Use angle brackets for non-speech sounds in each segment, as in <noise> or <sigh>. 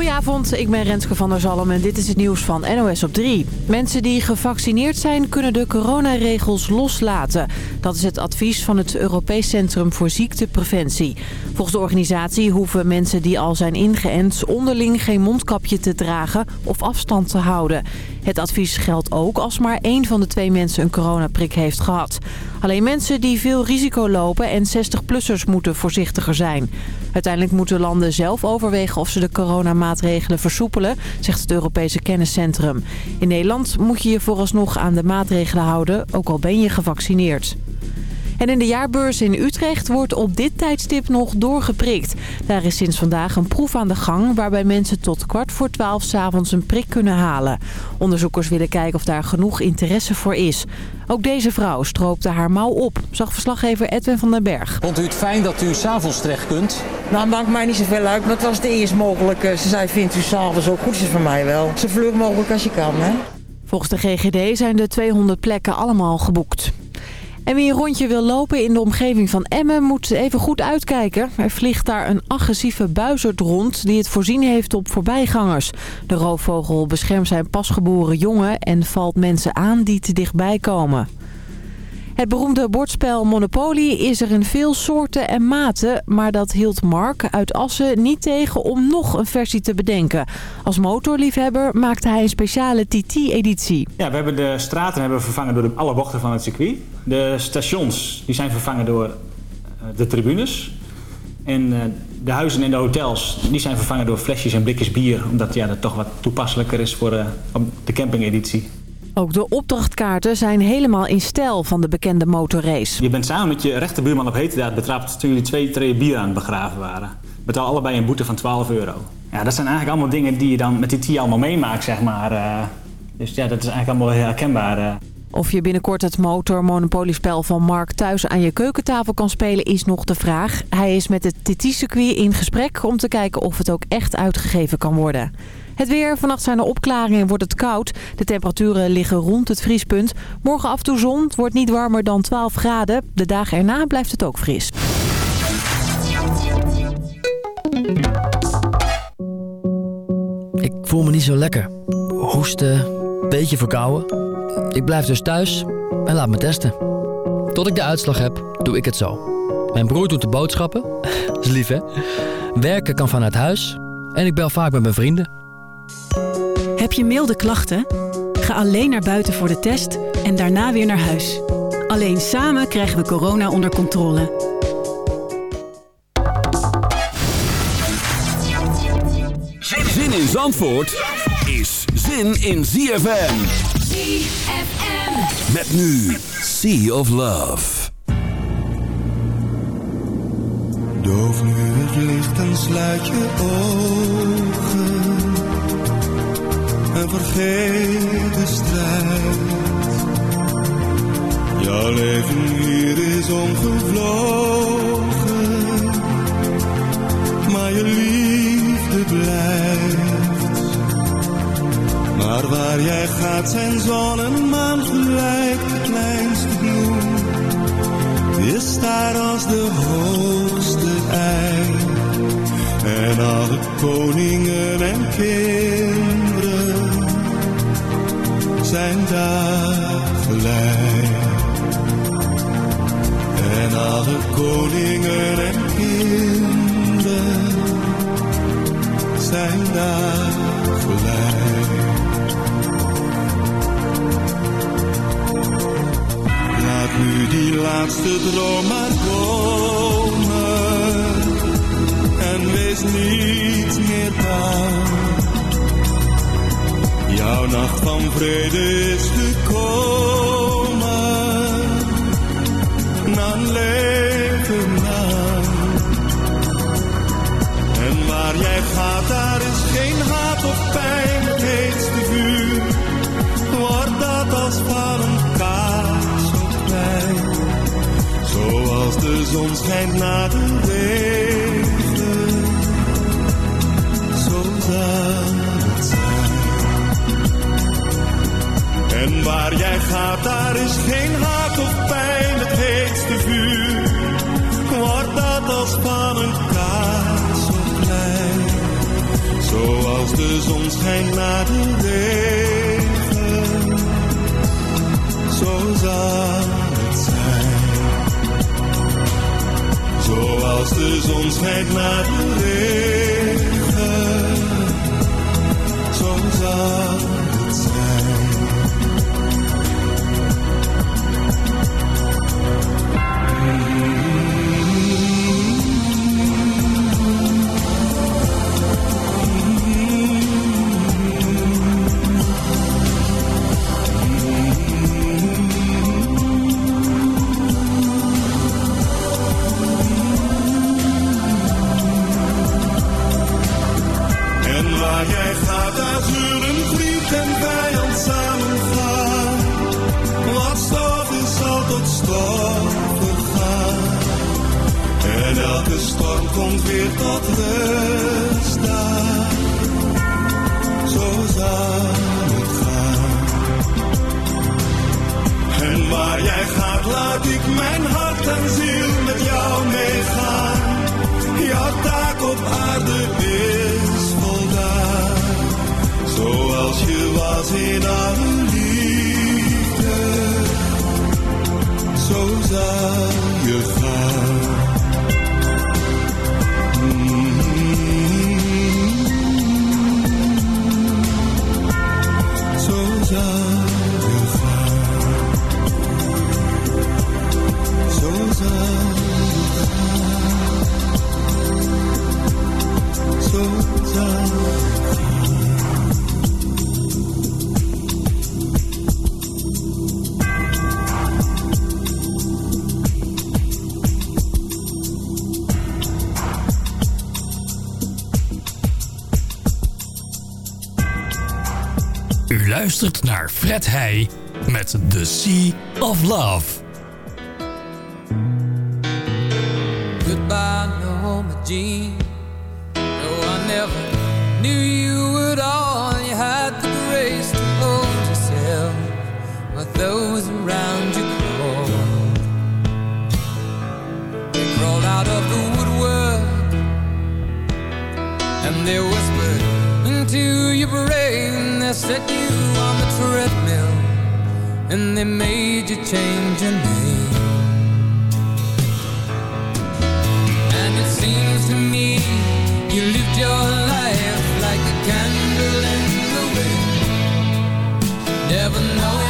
Goedenavond, ik ben Renske van der Zalm en dit is het nieuws van NOS op 3. Mensen die gevaccineerd zijn kunnen de coronaregels loslaten. Dat is het advies van het Europees Centrum voor Ziektepreventie. Volgens de organisatie hoeven mensen die al zijn ingeënt onderling geen mondkapje te dragen of afstand te houden. Het advies geldt ook als maar één van de twee mensen een coronaprik heeft gehad. Alleen mensen die veel risico lopen en 60-plussers moeten voorzichtiger zijn. Uiteindelijk moeten landen zelf overwegen of ze de coronamaatregelen versoepelen, zegt het Europese Kenniscentrum. In Nederland moet je je vooralsnog aan de maatregelen houden, ook al ben je gevaccineerd. En in de jaarbeurs in Utrecht wordt op dit tijdstip nog doorgeprikt. Daar is sinds vandaag een proef aan de gang waarbij mensen tot kwart voor twaalf s'avonds een prik kunnen halen. Onderzoekers willen kijken of daar genoeg interesse voor is. Ook deze vrouw stroopte haar mouw op, zag verslaggever Edwin van den Berg. Vond u het fijn dat u s'avonds terecht kunt? Nou, maakt mij niet zoveel uit, maar het was het eerst mogelijk. Ze zei, vindt u s'avonds ook goed? Is voor mij wel. Zo vlug mogelijk als je kan, hè? Volgens de GGD zijn de 200 plekken allemaal geboekt. En wie een rondje wil lopen in de omgeving van Emmen moet even goed uitkijken. Er vliegt daar een agressieve buizerd rond die het voorzien heeft op voorbijgangers. De roofvogel beschermt zijn pasgeboren jongen en valt mensen aan die te dichtbij komen. Het beroemde bordspel Monopoly is er in veel soorten en maten. Maar dat hield Mark uit Assen niet tegen om nog een versie te bedenken. Als motorliefhebber maakte hij een speciale TT-editie. Ja, we hebben de straten hebben vervangen door de, alle bochten van het circuit. De stations die zijn vervangen door uh, de tribunes. En uh, de huizen en de hotels die zijn vervangen door flesjes en blikjes bier. Omdat ja, dat toch wat toepasselijker is voor uh, de campingeditie. Ook de opdrachtkaarten zijn helemaal in stijl van de bekende motorrace. Je bent samen met je rechterbuurman op heterdaad betrapt toen jullie twee treeën bier aan het begraven waren. Betaal allebei een boete van 12 euro. Ja, dat zijn eigenlijk allemaal dingen die je dan met die TI allemaal meemaakt, zeg maar. Uh, dus ja, dat is eigenlijk allemaal heel herkenbaar. Uh. Of je binnenkort het motor-monopoliespel van Mark thuis aan je keukentafel kan spelen is nog de vraag. Hij is met het TT-circuit in gesprek om te kijken of het ook echt uitgegeven kan worden. Het weer. Vannacht zijn er opklaringen en wordt het koud. De temperaturen liggen rond het vriespunt. Morgen af en toe zon. Het wordt niet warmer dan 12 graden. De dagen erna blijft het ook fris. Ik voel me niet zo lekker. Hoesten, beetje verkouden. Ik blijf dus thuis en laat me testen. Tot ik de uitslag heb, doe ik het zo. Mijn broer doet de boodschappen. <laughs> Is lief, hè? Werken kan vanuit huis. En ik bel vaak met mijn vrienden. Heb je milde klachten? Ga alleen naar buiten voor de test en daarna weer naar huis. Alleen samen krijgen we corona onder controle. Zin in Zandvoort is zin in ZFM. ZFM. Met nu Sea of Love. Doof nu het licht en sluit je ogen en vergeet de strijd. Jouw leven hier is omgevlogen, maar je liefde blijft. Maar waar jij gaat zijn zon en maan gelijk de kleinste bloem. Is daar als de hoogste ei en alle koningen en kinderen zijn daar gelijk. En alle koningen en kinderen zijn daar gelijk. Laat nu die laatste droom maar komen wees niet meer bang. Jouw nacht van vrede is gekomen, na een leven lang. En waar jij gaat, daar is geen haat of pijn, het heetste vuur. Wordt dat als van een kaars op zoals de zon schijnt na de regen. En waar jij gaat, daar is geen haat of pijn, het heetste vuur. Wordt dat als spannend kaart zo klein, zoals de zon schijnt naar de regen. Zo zal het zijn. Zoals de zon schijnt naar de regen. love. Fred Heij met The Sea of Love. Goodbye, Norma Jean. No, I never knew you at all. You had the grace to hold yourself but those around you. They crawled out of the woodwork and they whispered into your brain. They set you on the treadmill And they made you change your name. And it seems to me You lived your life like a candle in the wind. Never knowing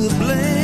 to blame.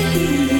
you.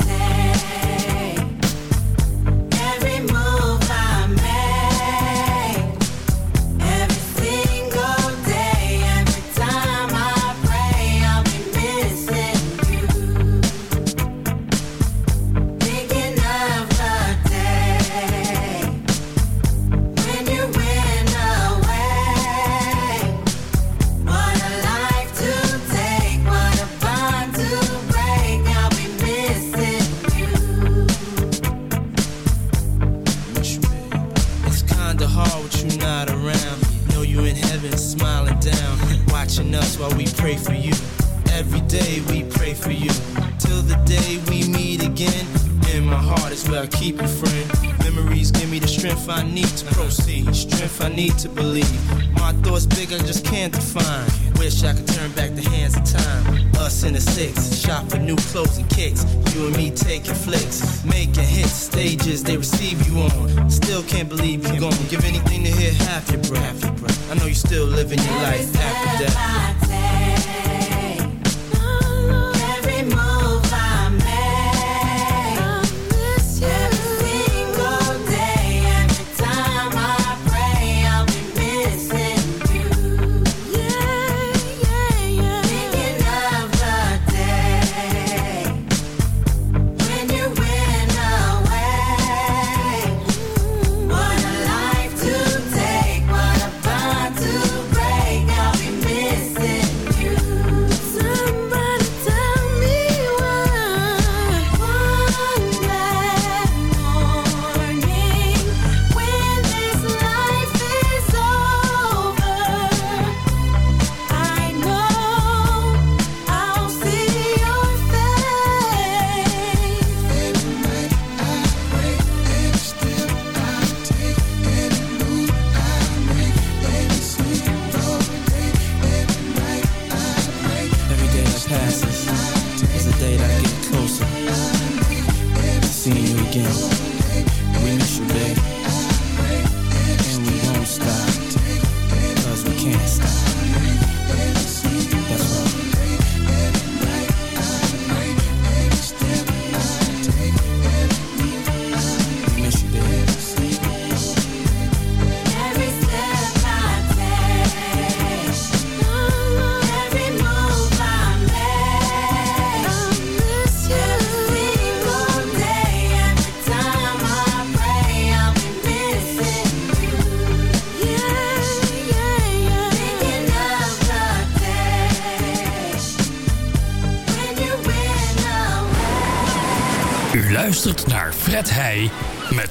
need to believe.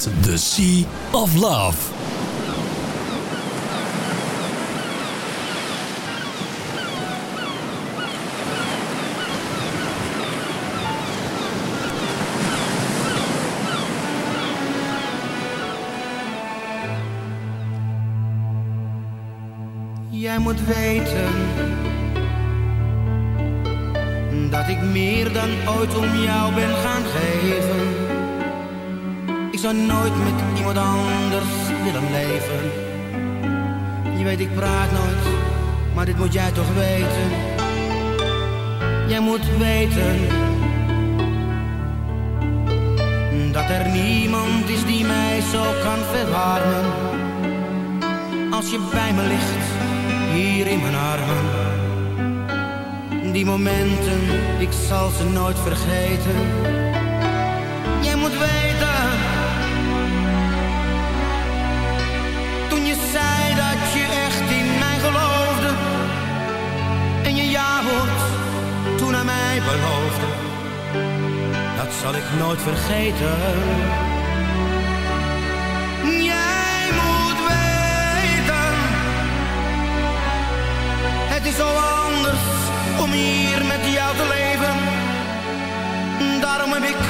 The Sea of Love. Jij moet weten dat ik meer dan ooit om jou ben gaan geven zou nooit met iemand anders willen leven. Je weet, ik praat nooit, maar dit moet jij toch weten. Jij moet weten dat er niemand is die mij zo kan verwarmen. Als je bij me ligt, hier in mijn armen. Die momenten, ik zal ze nooit vergeten beloofde, dat zal ik nooit vergeten. Jij moet weten, het is zo anders om hier met jou te leven. Daarom heb ik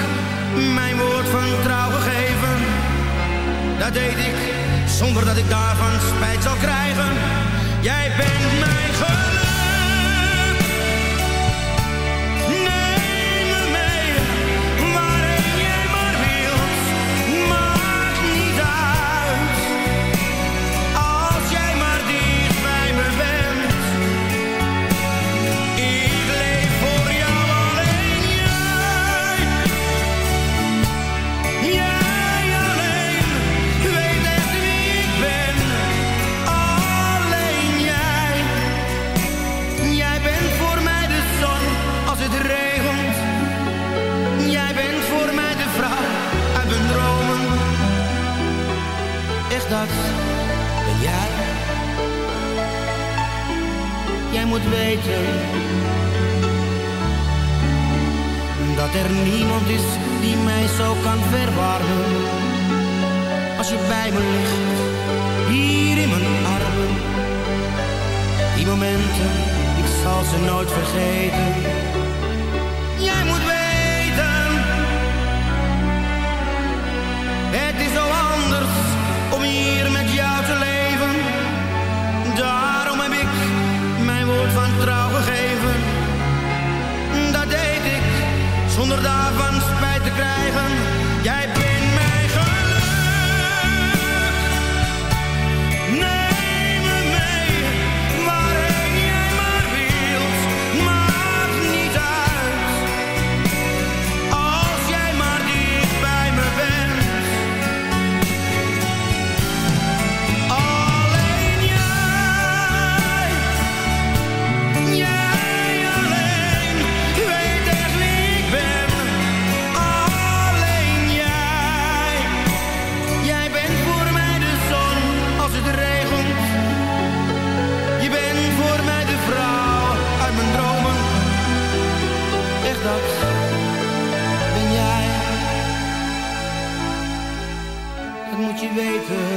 mijn woord van trouw gegeven. Dat deed ik zonder dat ik daarvan spijt zou krijgen. Jij bent mijn. dat er niemand is die mij zo kan verwarmen. Als je bij me ligt, hier in mijn armen, die momenten, ik zal ze nooit vergeten. zonder daarvan spijt te krijgen. Jij bent weten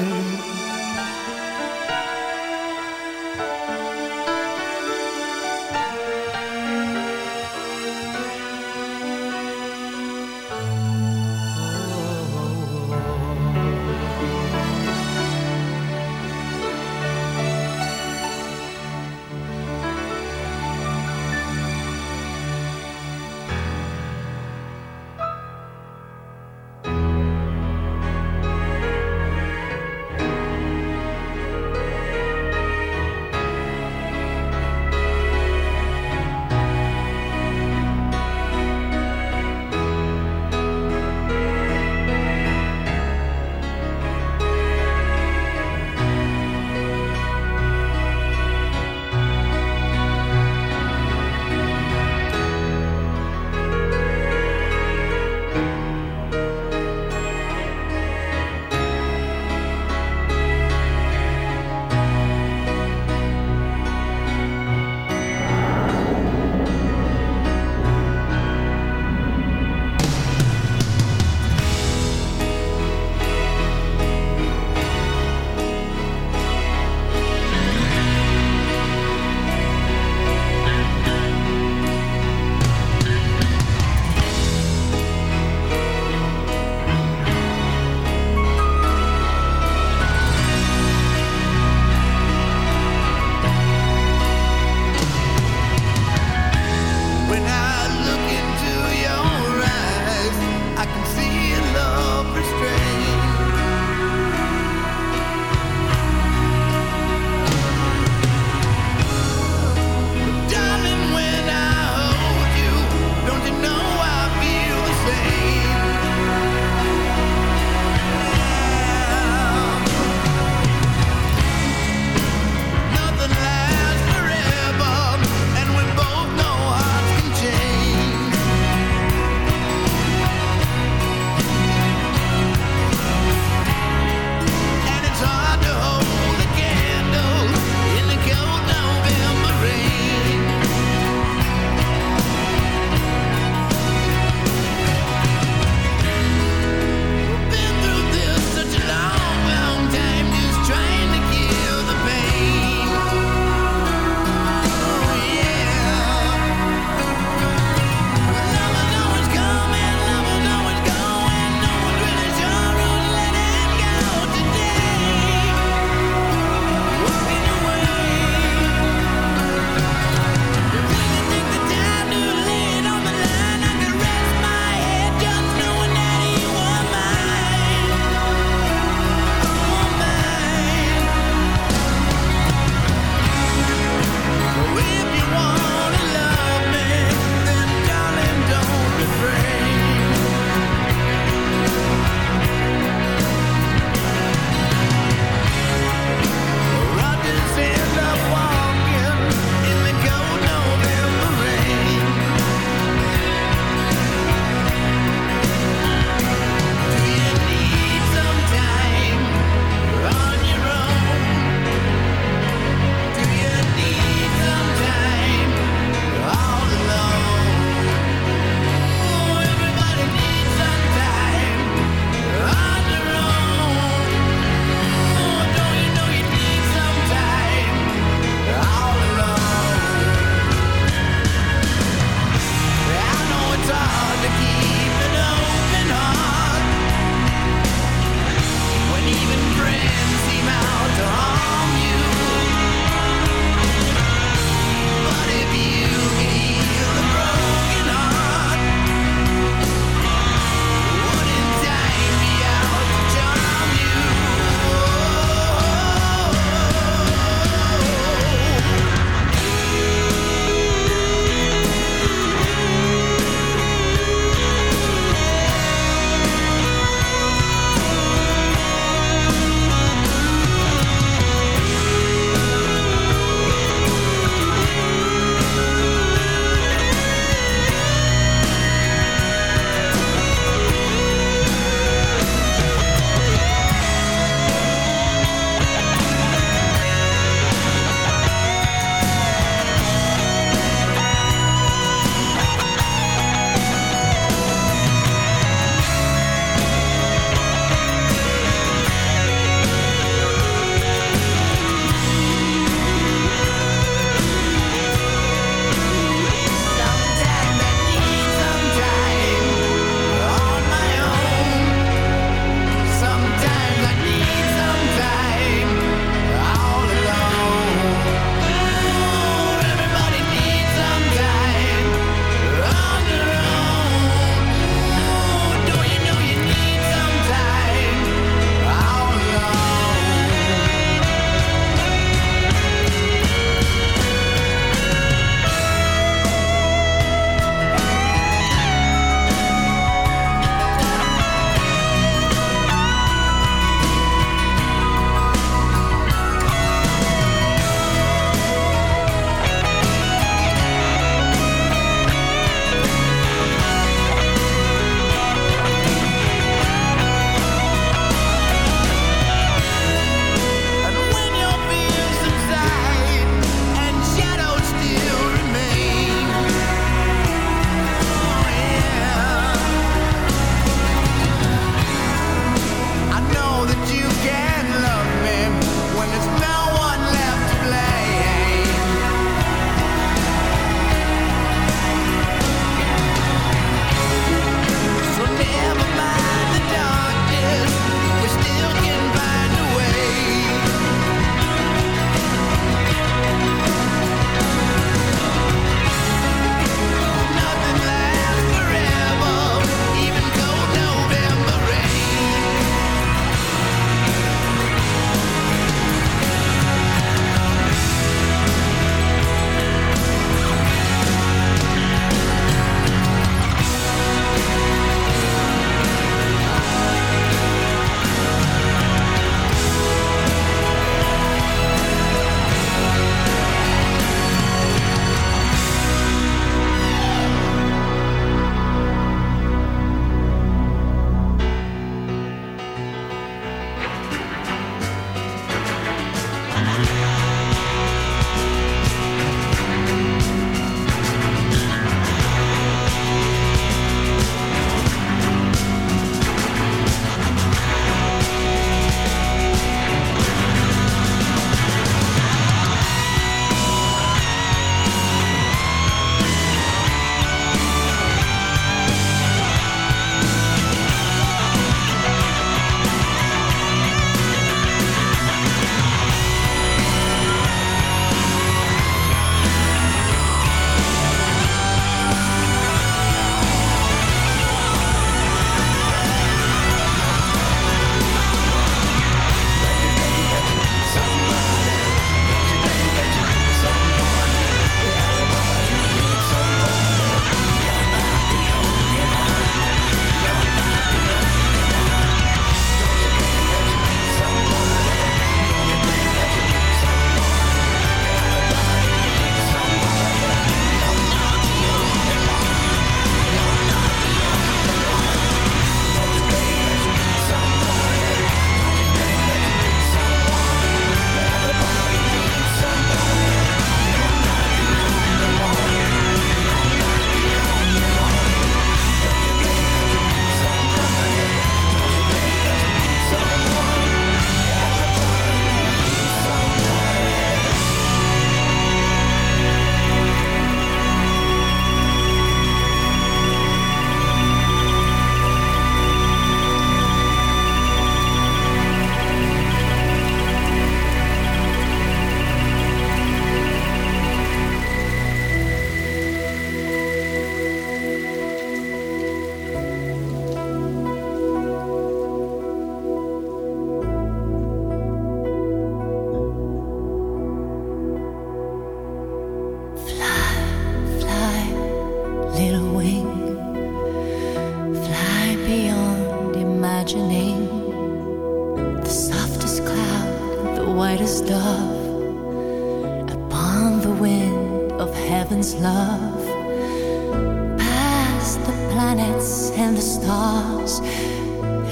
and the stars.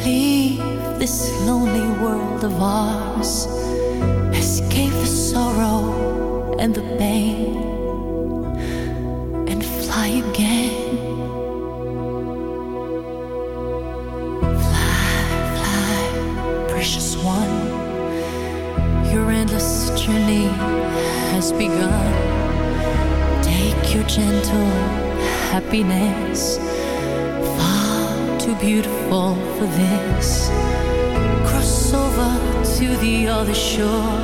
Leave this lonely world of ours. Escape the sorrow and the pain. And fly again. Fly, fly, precious one. Your endless journey has begun. Take your gentle happiness beautiful for this. Cross over to the other shore.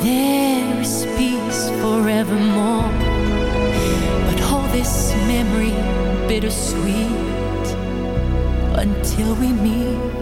There is peace forevermore. But hold this memory bittersweet until we meet.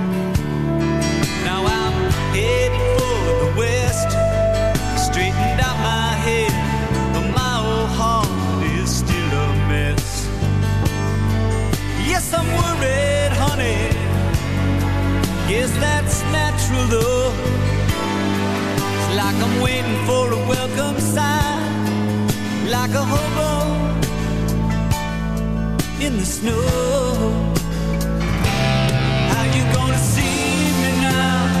I'm worried, honey. Guess that's natural, though. It's like I'm waiting for a welcome sign, like a hobo in the snow. How you gonna see me now?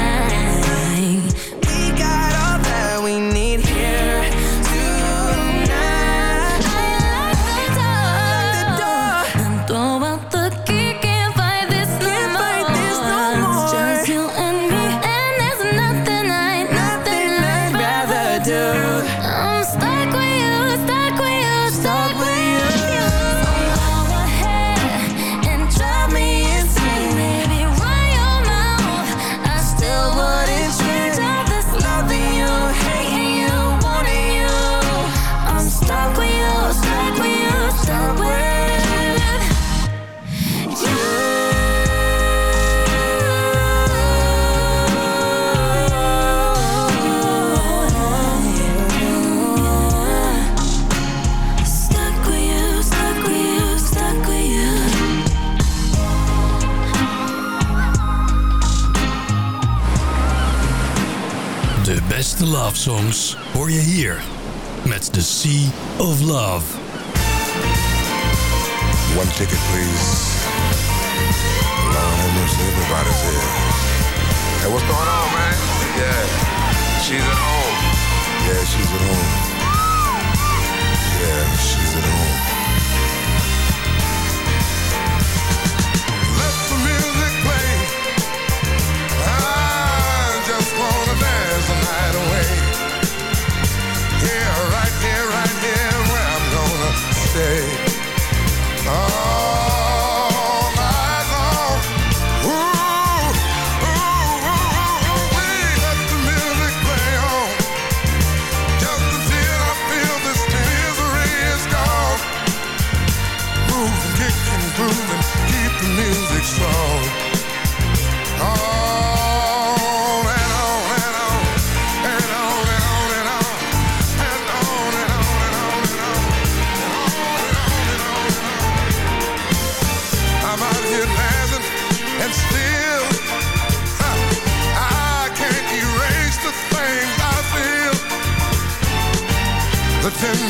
Sea of Love. One ticket, please. Lord have everybody's here. Hey, what's going on, man? Yeah, she's at home. Yeah, she's at home. Yeah, she's at home.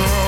Oh.